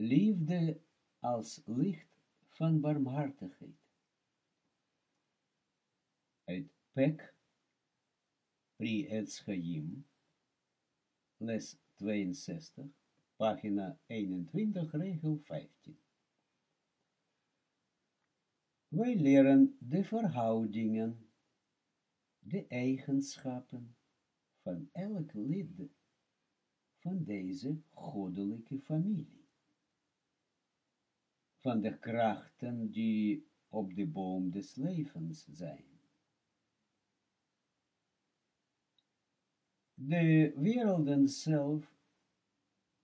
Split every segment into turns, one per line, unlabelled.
liefde als licht van barmhartigheid. Uit Pek, Pri Etz Chaim, les 62, pagina 21, regel 15. Wij leren de verhoudingen, de eigenschappen van elk lid van deze goddelijke familie. Van de krachten die op de boom des levens zijn. De werelden zelf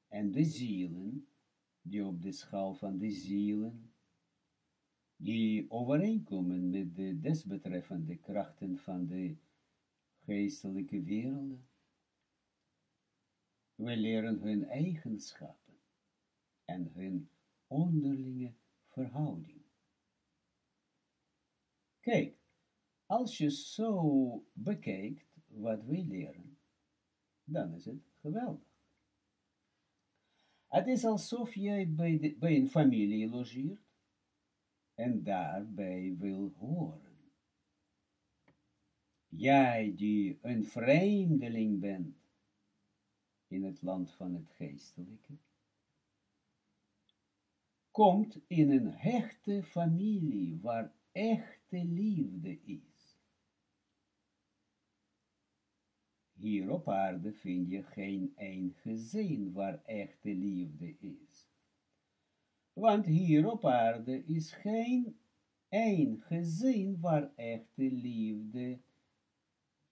en de zielen, die op de schaal van de zielen, die overeenkomen met de desbetreffende krachten van de geestelijke werelden. We leren hun eigenschappen en hun onderlinge verhouding. Kijk, als je zo bekijkt wat wij leren, dan is het geweldig. Het is alsof jij bij, de, bij een familie logeert en daarbij wil horen. Jij die een vreemdeling bent in het land van het geestelijke, komt in een hechte familie waar echte liefde is. Hier op aarde vind je geen een gezin waar echte liefde is. Want hier op aarde is geen een gezin waar echte liefde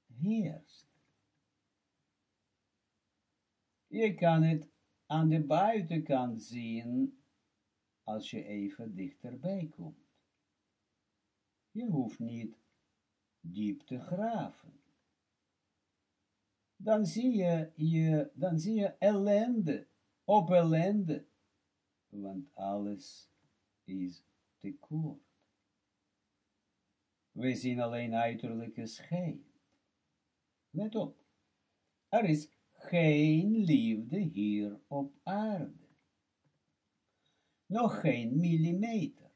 heerst. Je kan het aan de buitenkant zien als je even dichterbij komt. Je hoeft niet diep te graven. Dan zie je, je, dan zie je ellende op ellende, want alles is tekort. We zien alleen uiterlijke schijn. Let op, er is geen liefde hier op aarde. Nog geen millimeter,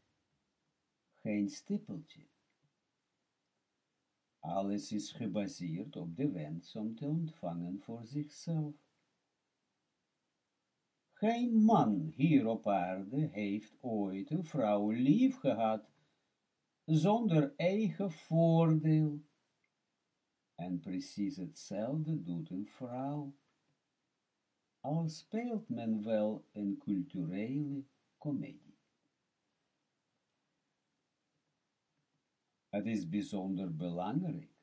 geen stippeltje. Alles is gebaseerd op de wens om te ontvangen voor zichzelf. Geen man hier op aarde heeft ooit een vrouw lief gehad, zonder eigen voordeel en precies hetzelfde doet een vrouw. Al speelt men wel een culturele komedie. Het is bijzonder belangrijk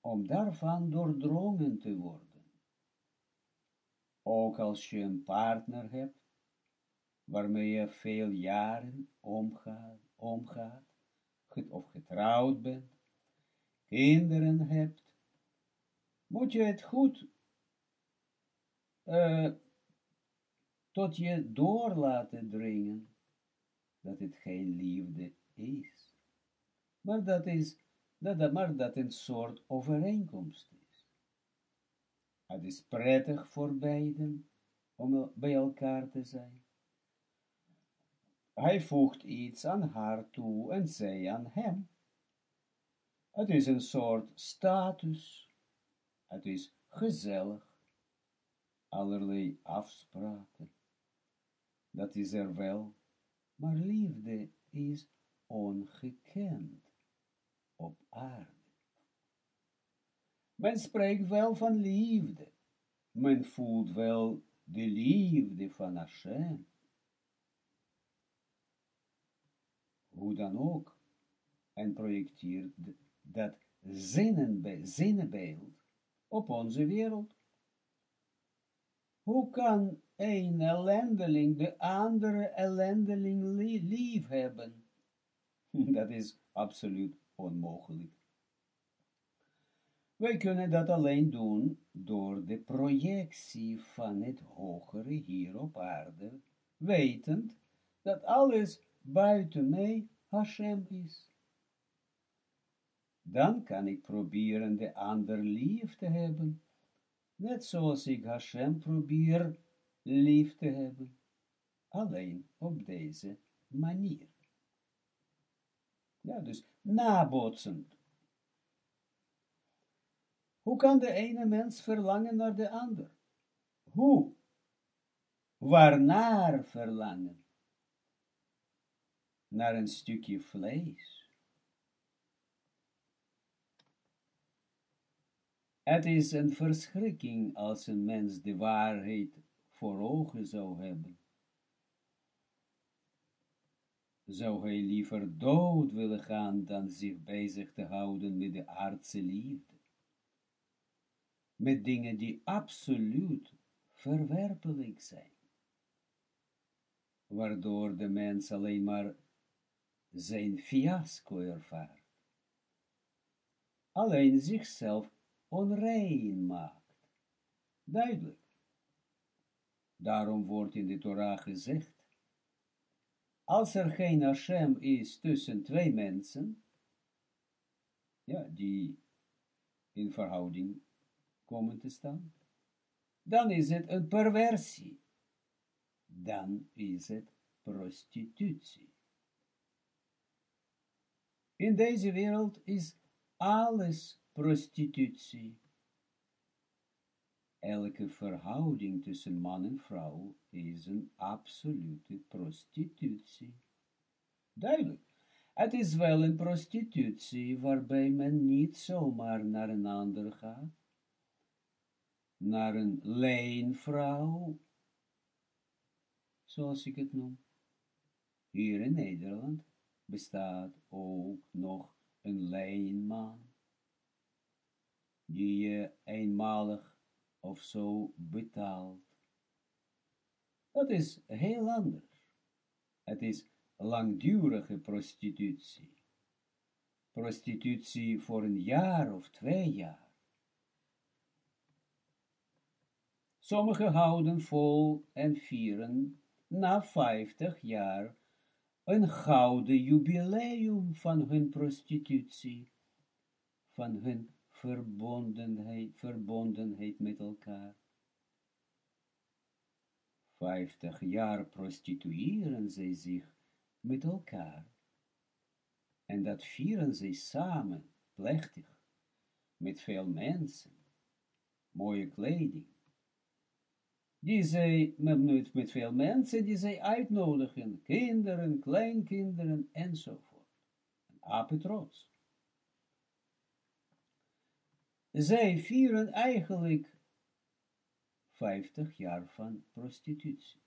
om daarvan doordrongen te worden. Ook als je een partner hebt, waarmee je veel jaren omgaat, omgaat of getrouwd bent, kinderen hebt, moet je het goed uh, tot je door laten dringen dat het geen liefde is, maar dat is dat, maar dat een soort overeenkomst is. Het is prettig voor beiden om bij elkaar te zijn. Hij voegt iets aan haar toe en zij aan hem. Het is een soort status. Het is gezellig. Allerlei afspraken. Dat is er wel, maar liefde is ongekend op aarde. Men spreekt wel van liefde. Men voelt wel de liefde van Hashem. Hoe dan ook, en projecteert dat zinnenbeeld op onze wereld. Hoe kan een ellendeling de andere ellendeling lief hebben? Dat is absoluut onmogelijk. Wij kunnen dat alleen doen door de projectie van het hogere hier op aarde, wetend dat alles buiten mij Hashem is dan kan ik proberen de ander lief te hebben, net zoals ik Hashem probeer lief te hebben. alleen op deze manier. Ja, dus nabotsend. Hoe kan de ene mens verlangen naar de ander? Hoe? Waarnaar verlangen? Naar een stukje vlees. Het is een verschrikking als een mens de waarheid voor ogen zou hebben. Zou hij liever dood willen gaan dan zich bezig te houden met de aardse liefde. Met dingen die absoluut verwerpelijk zijn. Waardoor de mens alleen maar zijn fiasco ervaart. Alleen zichzelf onrein maakt. Duidelijk. Daarom wordt in de Torah gezegd, als er geen Hashem is tussen twee mensen, ja, die in verhouding komen te staan, dan is het een perversie. Dan is het prostitutie. In deze wereld is alles prostitutie. Elke verhouding tussen man en vrouw is een absolute prostitutie. Duidelijk. Het is wel een prostitutie waarbij men niet zomaar naar een ander gaat, naar een leenvrouw, zoals ik het noem. Hier in Nederland bestaat ook nog een leenman, die je eenmalig of zo betaalt. Dat is heel anders. Het is langdurige prostitutie. Prostitutie voor een jaar of twee jaar. Sommigen houden vol en vieren na vijftig jaar een gouden jubileum van hun prostitutie, van hun verbondenheid, verbondenheid met elkaar. Vijftig jaar prostitueren zij zich met elkaar. En dat vieren zij samen, plechtig, met veel mensen, mooie kleding. Die zij, met, met veel mensen, die zij uitnodigen, kinderen, kleinkinderen, enzovoort. Apetrots. Zij vieren eigenlijk 50 jaar van prostitutie.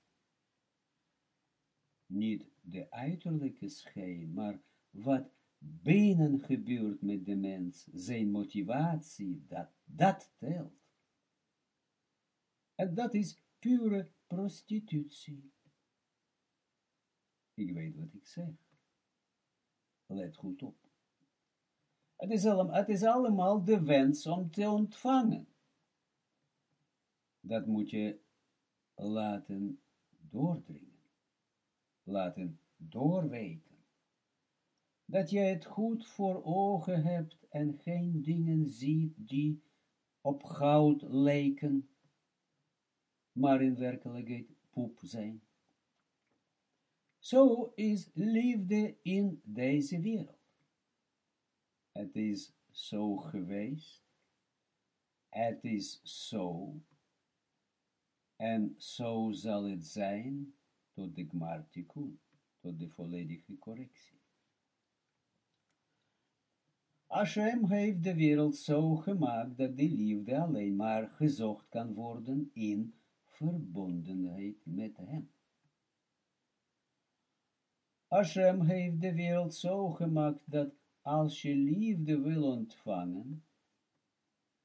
Niet de uiterlijke schijn, maar wat binnen gebeurt met de mens, zijn motivatie, dat, dat telt. En dat is pure prostitutie. Ik weet wat ik zeg. Let goed op. Het is, allemaal, het is allemaal de wens om te ontvangen. Dat moet je laten doordringen. Laten doorweten. Dat je het goed voor ogen hebt en geen dingen ziet die op goud lijken, maar in werkelijkheid poep zijn. Zo is liefde in deze wereld. Het is zo geweest. Het is zo. En zo zal het zijn tot de gmartikun, tot de volledige correctie. Hashem heeft de wereld zo gemaakt dat de liefde alleen maar gezocht kan worden in verbondenheid met hem. Hashem heeft de wereld zo gemaakt dat als je liefde wil ontvangen,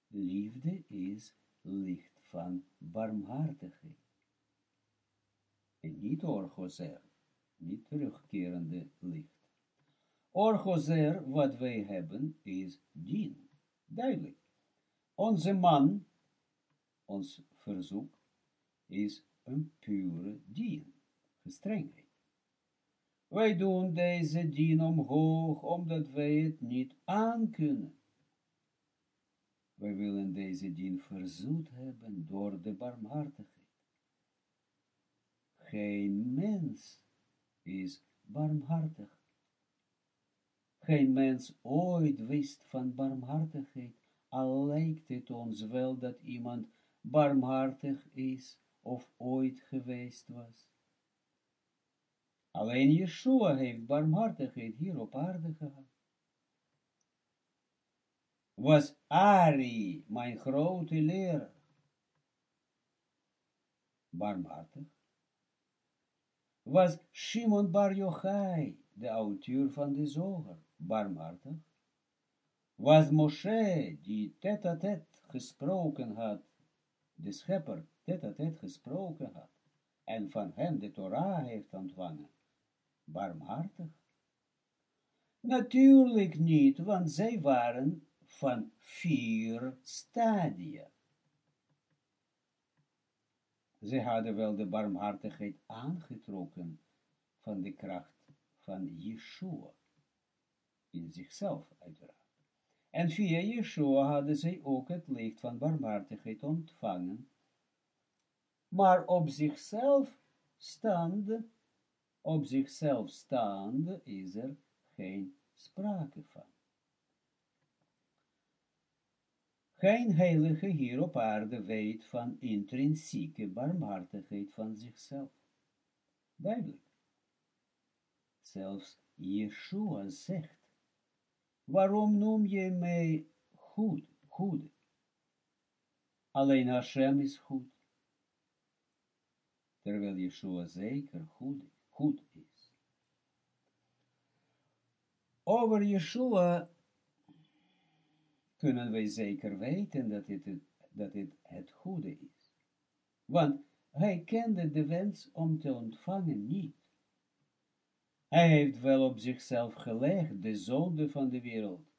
liefde is licht van barmhartigheid. En niet orgozer, niet terugkerende licht. Orgozer, wat wij hebben, is dien. Duidelijk. Onze man, ons verzoek, is een pure dien, gestrengheid. Wij doen deze dien omhoog, omdat wij het niet aankunnen. Wij willen deze dien verzoet hebben door de barmhartigheid. geen mens is barmhartig. Geen mens ooit wist van barmhartigheid, al lijkt het ons wel dat iemand barmhartig is of ooit geweest was. Alleen Yeshua heeft barmhartigheid hier op aarde gehad. Was Ari, mijn grote leraar, barmhartig? Was Shimon Bar Yochai, de auteur van de zoger, barmhartig? Was Moshe, die tet-a-tet gesproken had, de schepper tet-a-tet gesproken had, en van hem de Torah heeft ontvangen, barmhartig? Natuurlijk niet, want zij waren van vier stadia. Ze hadden wel de barmhartigheid aangetrokken van de kracht van Yeshua, in zichzelf uiteraard. En via Yeshua hadden zij ook het licht van barmhartigheid ontvangen, maar op zichzelf staande, op zichzelf staande is er geen sprake van. Geen heilige hier op aarde weet van intrinsieke barmhartigheid van zichzelf. Duidelijk. Zelfs Yeshua zegt, waarom noem je mij goed, goed? Alleen Hashem is goed. Terwijl Yeshua zeker goed, goed is. Over Yeshua kunnen wij zeker weten dat het, dat het het goede is. Want hij kende de wens om te ontvangen niet. Hij heeft wel op zichzelf gelegd de zonde van de wereld,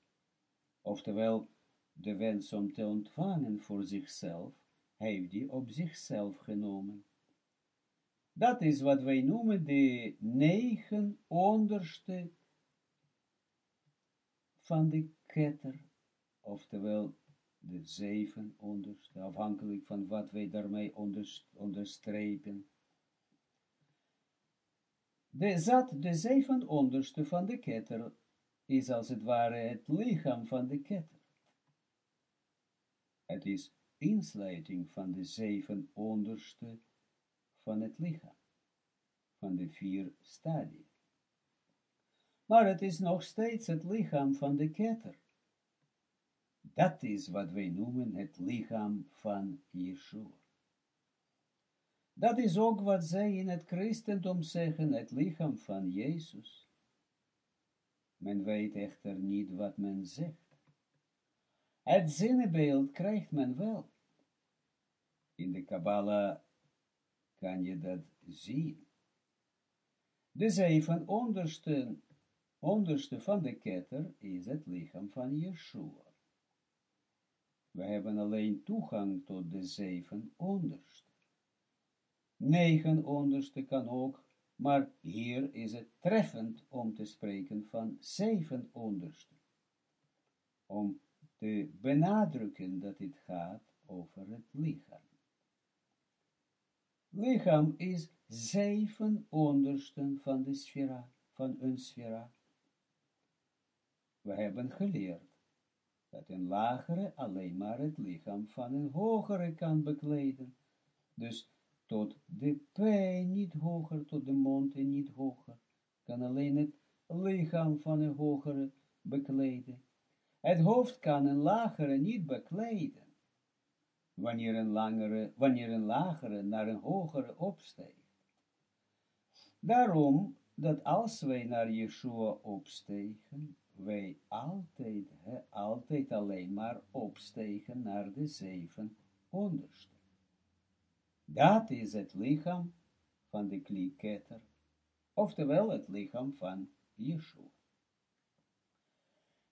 oftewel de wens om te ontvangen voor zichzelf, heeft die op zichzelf genomen. Dat is wat wij noemen de negen onderste van de ketter oftewel de zeven onderste, afhankelijk van wat wij daarmee onderstrepen. De zat, de zeven onderste van de ketter, is als het ware het lichaam van de ketter. Het is insluiting van de zeven onderste van het lichaam, van de vier stadia. Maar het is nog steeds het lichaam van de ketter. Dat is wat wij noemen het lichaam van Yeshua. Dat is ook wat zij in het christendom zeggen, het lichaam van Jezus. Men weet echter niet wat men zegt. Het zinnebeeld krijgt men wel. In de Kabbalah kan je dat zien. De zeven onderste, onderste van de ketter is het lichaam van Yeshua. We hebben alleen toegang tot de zeven onderste. Negen onderste kan ook, maar hier is het treffend om te spreken van zeven onderste. Om te benadrukken dat het gaat over het lichaam. Lichaam is zeven ondersten van de sfera, van een sfera. We hebben geleerd dat een lagere alleen maar het lichaam van een hogere kan bekleden. Dus tot de P niet hoger, tot de mond en niet hoger, kan alleen het lichaam van een hogere bekleden. Het hoofd kan een lagere niet bekleden. Wanneer een, wanneer lagere naar een hogere opsteegt. Daarom dat als wij naar Yeshua opstegen, wij altijd, altijd alleen maar opstegen naar de zeven onderste. Dat is het lichaam van de klieketter, oftewel het lichaam van Yeshua.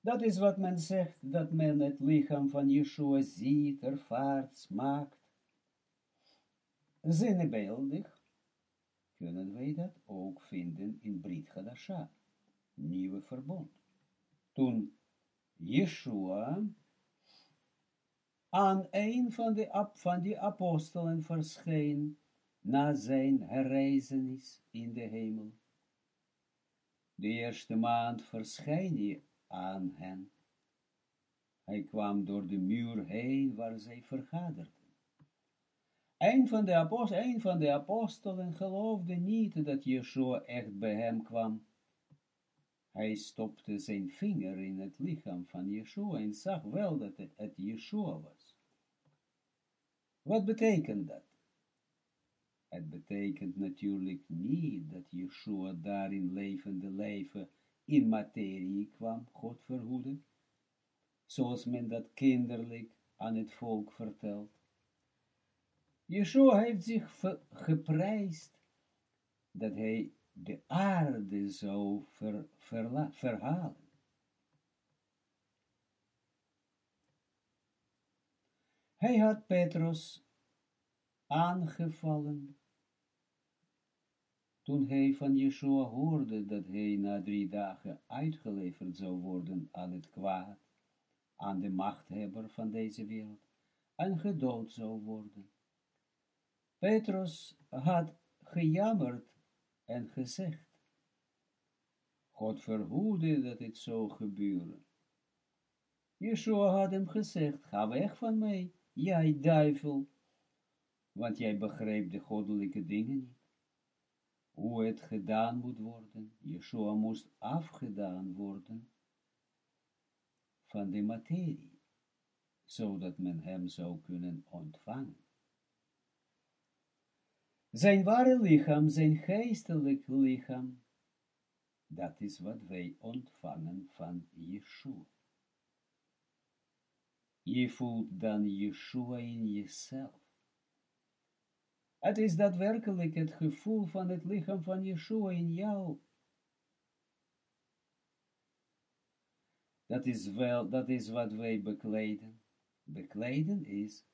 Dat is wat men zegt, dat men het lichaam van Yeshua ziet, ervaart, smaakt. Zinnebeeldig kunnen wij dat ook vinden in Brit Hadasha, nieuwe verbond toen Yeshua aan een van, de, van die apostelen verscheen, na zijn herreizenis in de hemel. De eerste maand verscheen hij aan hen. Hij kwam door de muur heen waar zij vergaderden. Een van de, een van de apostelen geloofde niet dat Yeshua echt bij hem kwam. Hij stopte zijn vinger in het lichaam van Yeshua en zag wel dat het, het Yeshua was. Wat betekent dat? Het betekent natuurlijk niet dat Yeshua daar in levende leven in materie kwam, God verhoede, zoals men dat kinderlijk aan het volk vertelt. Yeshua heeft zich geprijsd dat hij de aarde zou ver, verhalen. Hij had Petrus aangevallen toen hij van Yeshua hoorde dat hij na drie dagen uitgeleverd zou worden aan het kwaad, aan de machthebber van deze wereld, en gedood zou worden. Petrus had gejammerd en gezegd, God verhoede dat dit zou gebeuren. Yeshua had hem gezegd, ga weg van mij, jij duivel, want jij begreep de goddelijke dingen niet. Hoe het gedaan moet worden, Yeshua moest afgedaan worden van de materie, zodat men hem zou kunnen ontvangen. Zijn ware lichaam, zijn geestelijk lichaam, dat is wat wij ontvangen van Yeshua. Je voelt dan Yeshua in jezelf. Het is daadwerkelijk het gevoel van het lichaam van Yeshua in jou. Dat is wel, dat is wat wij bekleden. Bekleden is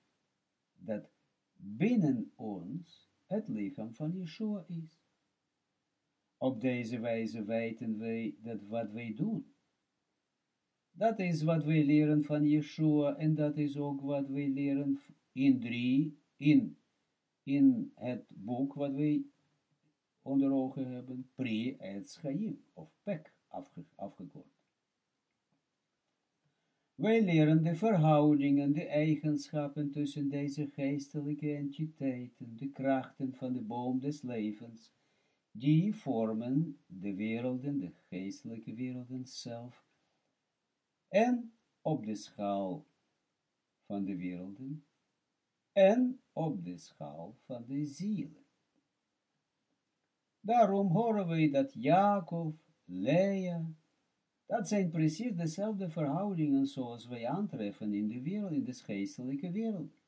dat binnen ons het lichaam van Yeshua is. Op deze wijze weten wij dat wat wij doen. Dat is wat wij leren van Yeshua en dat is ook wat wij leren in drie, in, in het boek wat wij onder ogen hebben, Pri et Chaim, of PEK afgekort. Wij leren de verhoudingen, de eigenschappen tussen deze geestelijke entiteiten, de krachten van de boom des levens, die vormen de werelden, de geestelijke werelden zelf, en op de schaal van de werelden, en op de schaal van de zielen. Daarom horen wij dat Jacob, Lea, dat zijn precies dezelfde verhoudingen zoals wij aantreffen in de wereld, in de geestelijke wereld.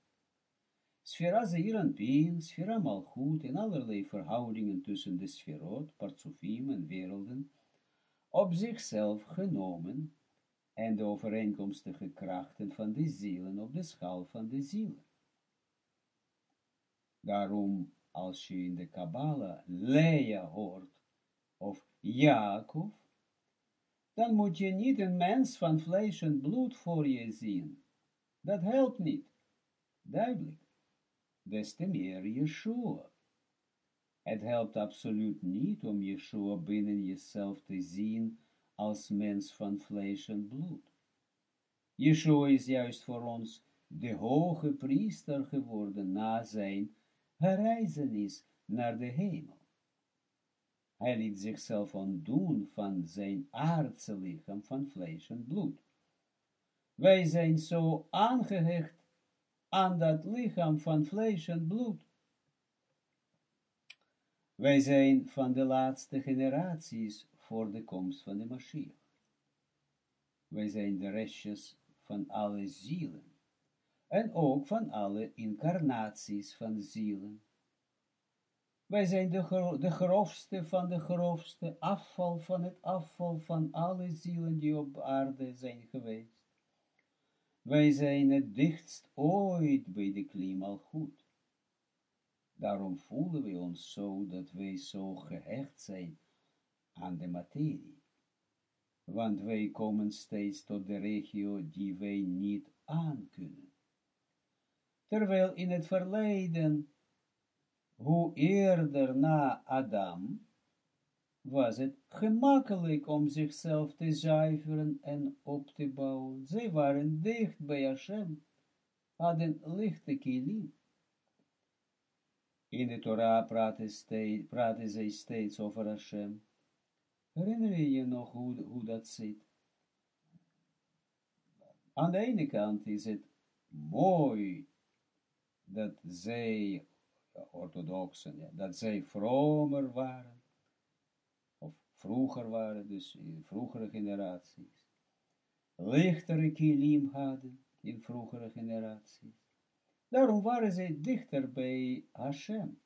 Sfera Zeeranpien, Sfera Malchut en allerlei verhoudingen tussen de sferot, partsofim en werelden, op zichzelf genomen, en de overeenkomstige krachten van de zielen op de schaal van de zielen. Daarom, als je in de Kabbalah Lea hoort, of Jacob, dan moet je niet een mens van vlees en bloed voor je zien. Dat helpt niet. Duidelijk. Des te meer Yeshua. Het helpt absoluut niet om Yeshua binnen jezelf te zien als mens van vlees en bloed. Yeshua is juist voor ons de hoge priester geworden na zijn herreizenis naar de hemel. Hij liet zichzelf ontdoen van zijn aardse lichaam van vlees en bloed. Wij zijn zo aangehecht aan dat lichaam van vlees en bloed. Wij zijn van de laatste generaties voor de komst van de Mashiach. Wij zijn de restjes van alle zielen en ook van alle incarnaties van zielen wij zijn de, de grofste van de grofste, afval van het afval van alle zielen die op aarde zijn geweest. Wij zijn het dichtst ooit bij de klimaal goed. Daarom voelen we ons zo dat wij zo gehecht zijn aan de materie. Want wij komen steeds tot de regio die wij niet aankunnen. Terwijl in het verleden hoe eerder na Adam, was het gemakkelijk om zichzelf te zuiveren en op te bouwen. Zij waren dicht bij Hashem, hadden lichte kilim. In de Torah praten, steeds, praten zij steeds over Hashem. Herinner je je nog hoe dat zit? Aan de ene kant is het mooi dat zij, orthodoxen, dat zij vromer waren, of vroeger waren, dus in vroegere generaties, lichtere kilim hadden in vroegere generaties. Daarom waren zij dichter bij Hashem.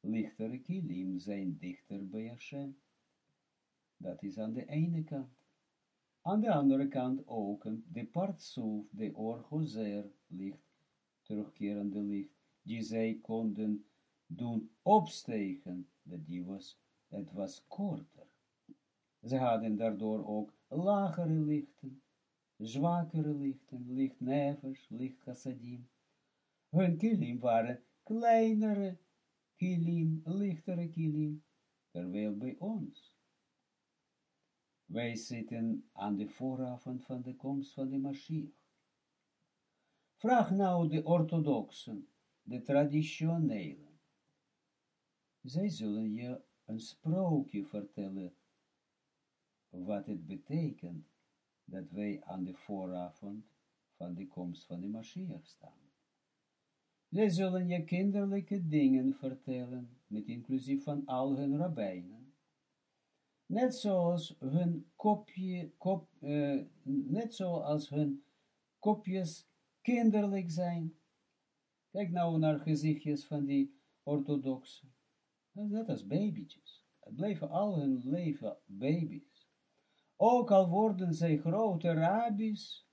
Lichtere kilim zijn dichter bij Hashem. Dat is aan de ene kant. Aan de andere kant ook de partsoef, de orgozer licht, terugkerende licht, die zij konden doen opstegen, dat die was, het was korter. Ze hadden daardoor ook lagere lichten, zwakkere lichten, licht nevers, licht chassadim. Hun kilim waren kleinere kilim, lichtere kilim, terwijl bij ons wij zitten aan de vooravond van de komst van de Mashiach. Vraag nou de orthodoxen, de traditionelen. Zij zullen je een sprookje vertellen, wat het betekent dat wij aan de vooravond van de komst van de Mashiach staan. Zij zullen je kinderlijke dingen vertellen, met inclusief van al hun rabbijnen net zoals hun kopje, kop, uh, net zoals hun kopjes kinderlijk zijn. Kijk nou naar gezichtjes van die orthodoxen. Dat is babytjes. Het blijven al hun leven baby's. Ook al worden zij grote rabbis,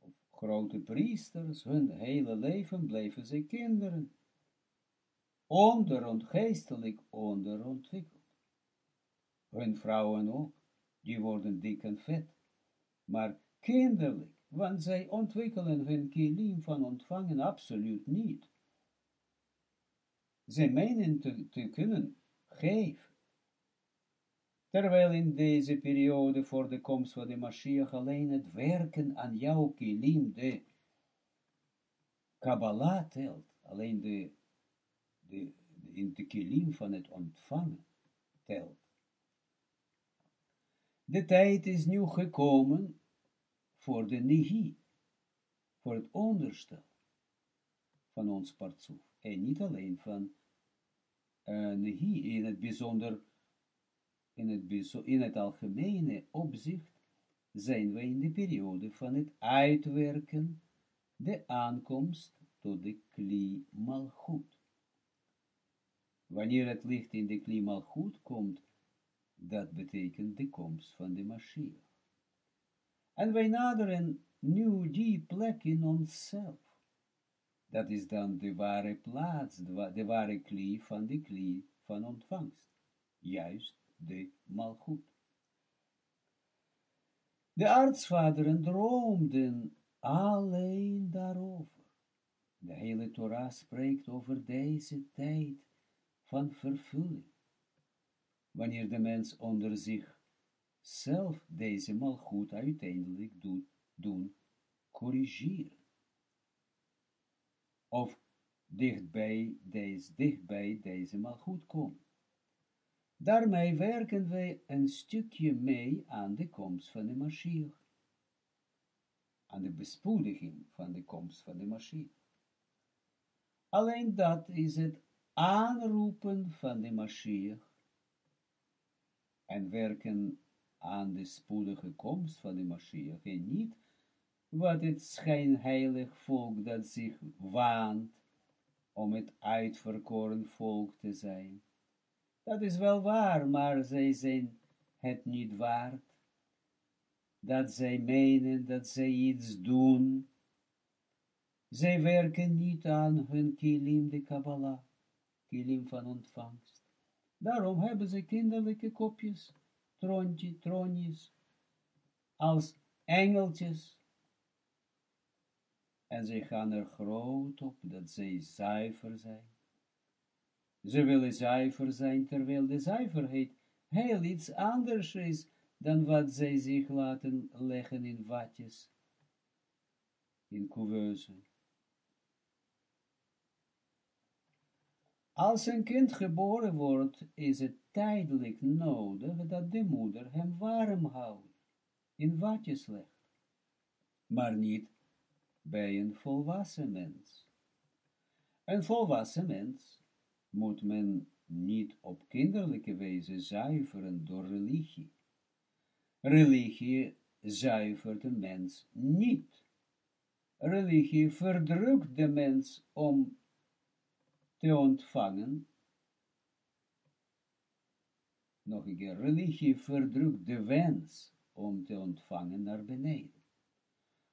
of grote priesters, hun hele leven blijven zij kinderen. Onderont, geestelijk onderontwikkeld hun vrouwen ook, die worden dik en vet, maar kinderlijk, want zij ontwikkelen hun kilim van ontvangen absoluut niet. Zij menen te, te kunnen geven. Terwijl in deze periode voor de komst van de Mashiach alleen het werken aan jouw kilim, de Kabbalah telt, alleen de, de, de, in de kilim van het ontvangen telt. De tijd is nu gekomen voor de Nihi, voor het onderstel van ons partsoef. En niet alleen van uh, Nihi, in het bijzonder, in het, in het algemene opzicht, zijn we in de periode van het uitwerken, de aankomst tot de kli malchut. Wanneer het licht in de kli malchut komt, dat betekent de komst van de Mashiach. En wij naderen nu die plek in onszelf. Dat is dan de ware plaats, de, ware klie van de klie van ontvangst. Juist de malgoed. De artsvaderen droomden alleen daarover. De hele Torah spreekt over deze tijd van vervulling wanneer de mens onder zich zelf deze malgoed uiteindelijk doet, doen corrigeren. Of dichtbij deze, dichtbij deze malgoed komen. Daarmee werken wij een stukje mee aan de komst van de Mashiach. Aan de bespoediging van de komst van de Mashiach. Alleen dat is het aanroepen van de Mashiach en werken aan de spoedige komst van de Mashiach en niet wat het schijnheilig volk dat zich waant om het uitverkoren volk te zijn. Dat is wel waar, maar zij zijn het niet waard. Dat zij menen dat zij iets doen. Zij werken niet aan hun kilim de Kabbalah, kilim van ontvangst. Daarom hebben ze kinderlijke kopjes, troontje, troonjes, als engeltjes. En ze gaan er groot op dat zij zuiver zijn. Ze willen zuiver zijn, terwijl de zuiverheid heel iets anders is dan wat zij zich laten leggen in watjes, in couveuse. Als een kind geboren wordt, is het tijdelijk nodig dat de moeder hem warm houdt, in watjes legt, maar niet bij een volwassen mens. Een volwassen mens moet men niet op kinderlijke wijze zuiveren door religie. Religie zuivert de mens niet. Religie verdrukt de mens om te ontvangen. Nog een keer, religie verdrukt de wens om te ontvangen naar beneden.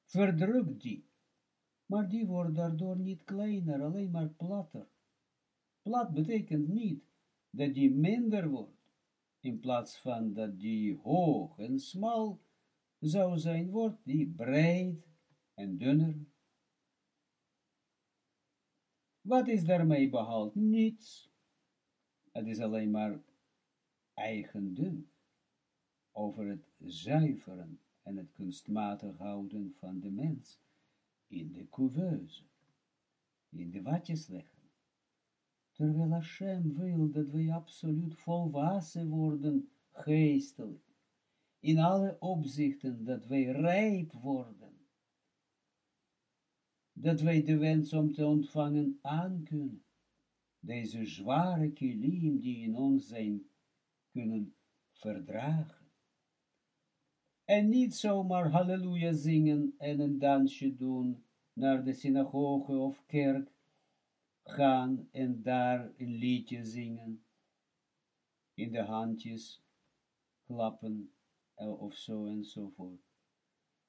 Verdrukt die, maar die wordt daardoor niet kleiner, alleen maar platter. Plat betekent niet dat die minder wordt, in plaats van dat die hoog en smal zou zijn, wordt die breed en dunner. Wat is daarmee behaald? Niets. Het is alleen maar eigendunk over het zuiveren en het kunstmatig houden van de mens in de couveuse, in de watjes leggen. Terwijl Hashem wil dat wij absoluut volwassen worden, geestelijk, in alle opzichten, dat wij rijp worden, dat wij de wens om te ontvangen aankunnen, deze zware kilim die in ons zijn, kunnen verdragen. En niet zomaar halleluja zingen en een dansje doen naar de synagoge of kerk, gaan en daar een liedje zingen, in de handjes klappen eh, of zo enzovoort.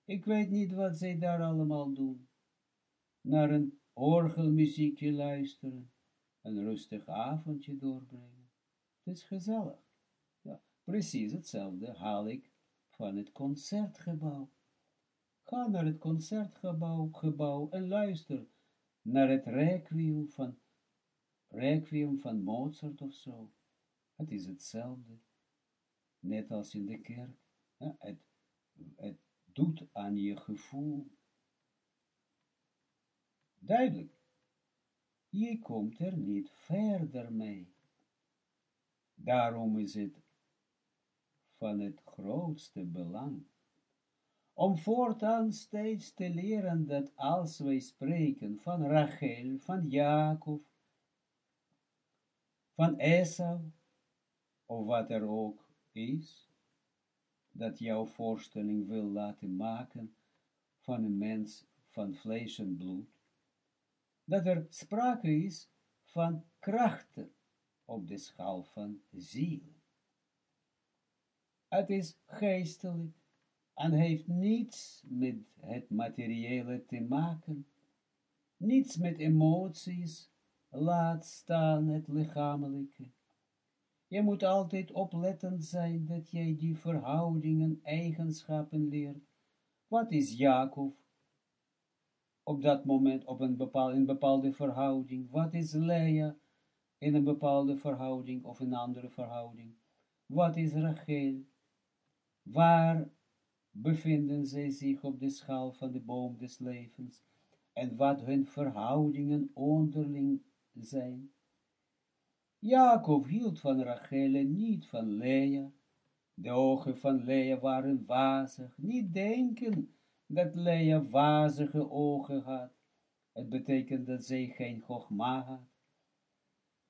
Ik weet niet wat zij daar allemaal doen. Naar een orgelmuziekje luisteren, een rustig avondje doorbrengen. Het is gezellig. Precies hetzelfde haal ik van het concertgebouw. Ga naar het concertgebouw gebouw en luister naar het requiem van, requiem van Mozart of zo. Het is hetzelfde. Net als in de kerk. Het, het doet aan je gevoel. Duidelijk. Je komt er niet verder mee. Daarom is het van het grootste belang om voortaan steeds te leren dat als wij spreken van Rachel, van Jacob, van Esau, of wat er ook is, dat jouw voorstelling wil laten maken van een mens van vlees en bloed, dat er sprake is van krachten op de schaal van ziel. Het is geestelijk, en heeft niets met het materiële te maken, niets met emoties, laat staan het lichamelijke. Je moet altijd oplettend zijn dat jij die verhoudingen, eigenschappen leert. Wat is Jacob? Op dat moment, op een bepaalde, een bepaalde verhouding. Wat is Lea in een bepaalde verhouding of een andere verhouding? Wat is Rachel? Waar bevinden zij zich op de schaal van de boom des levens, en wat hun verhoudingen onderling zijn. Jacob hield van Rachel niet van Lea. De ogen van Lea waren wazig. Niet denken dat Lea wazige ogen had. Het betekent dat zij geen gogma had.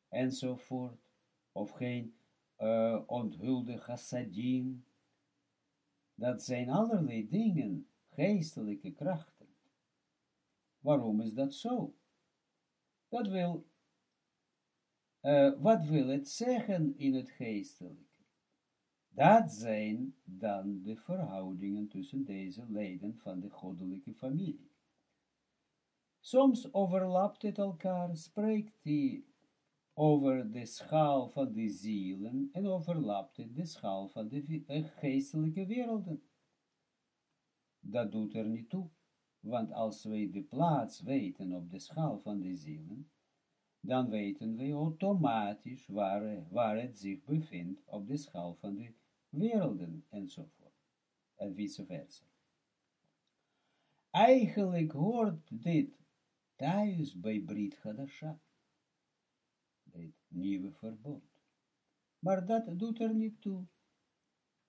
Enzovoort. Of geen uh, onthulde chassadim dat zijn allerlei dingen, geestelijke krachten. Waarom is dat zo? Dat wil, uh, wat wil het zeggen in het geestelijke? Dat zijn dan de verhoudingen tussen deze leden van de goddelijke familie. Soms overlapt het elkaar, spreekt die over de schaal van de zielen en overlapt het de schaal van de eh, geestelijke werelden. Dat doet er niet toe, want als wij de plaats weten op de schaal van de zielen, dan weten we automatisch waar, waar het zich bevindt op de schaal van de werelden enzovoort, en vice versa. Eigenlijk hoort dit thuis bij Brit Hadasha, nieuwe verbond. Maar dat doet er niet toe.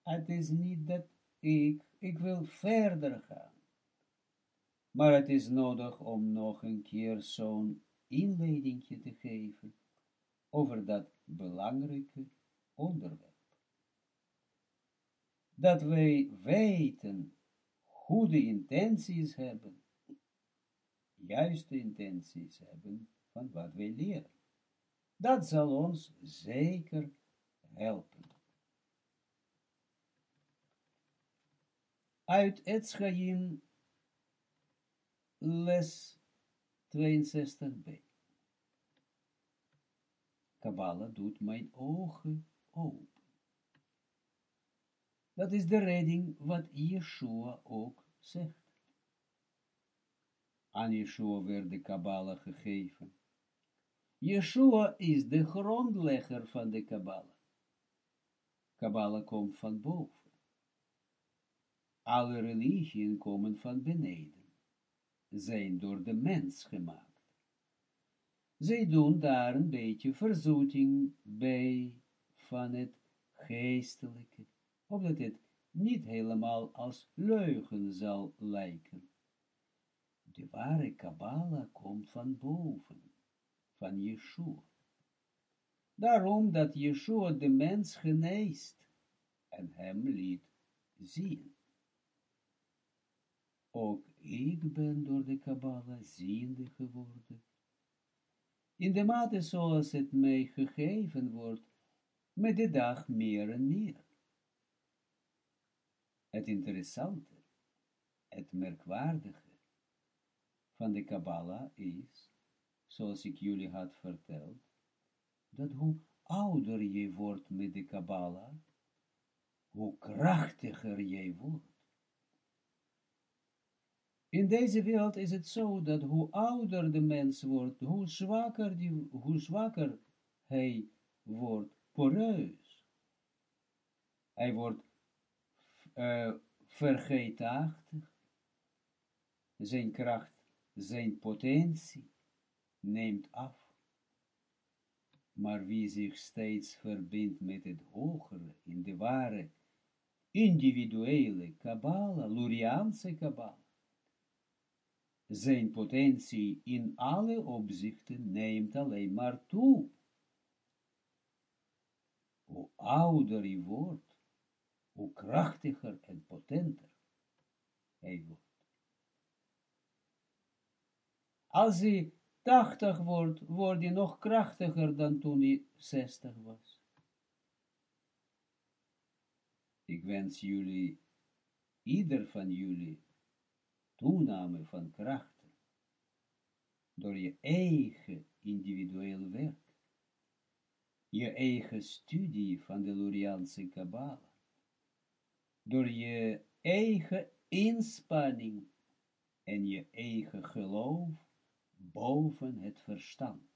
Het is niet dat ik, ik wil verder gaan. Maar het is nodig om nog een keer zo'n inleiding te geven over dat belangrijke onderwerp. Dat wij weten goede intenties hebben, juiste intenties hebben van wat wij leren. Dat zal ons zeker helpen. Uit Etschaïm les 62b. Kabbalah doet mijn ogen open. Dat is de redding wat Yeshua ook zegt. Aan Yeshua werd de Kabbalah gegeven. Yeshua is de grondlegger van de Kabbalah. Kabbalah komt van boven. Alle religieën komen van beneden, zijn door de mens gemaakt. Zij doen daar een beetje verzoeting bij van het geestelijke opdat het niet helemaal als leugen zal lijken. De ware Kabbalah komt van boven, van Yeshua. Daarom dat Yeshua de mens geneest en hem liet zien. Ook ik ben door de Kabbalah ziende geworden. In de mate zoals het mij gegeven wordt, met de dag meer en meer. Het interessante, het merkwaardige van de Kabbalah is, zoals ik jullie had verteld, dat hoe ouder je wordt met de Kabbalah, hoe krachtiger jij wordt. In deze wereld is het zo dat hoe ouder de mens wordt, hoe zwakker, die, hoe zwakker hij wordt, poreus. Hij wordt uh, vergeetachtig, zijn kracht, zijn potentie neemt af. Maar wie zich steeds verbindt met het hogere, in de ware, individuele Kabbalah, Luriaanse Kabbalah, zijn potentie in alle opzichten neemt alleen maar toe. Hoe ouder je wordt, hoe krachtiger en potenter hij wordt. Als hij 80 wordt, wordt hij nog krachtiger dan toen hij 60 was. Ik wens jullie, ieder van jullie, toename van krachten, door je eigen individueel werk, je eigen studie van de Luriaanse Kabbalah, door je eigen inspanning en je eigen geloof boven het verstand.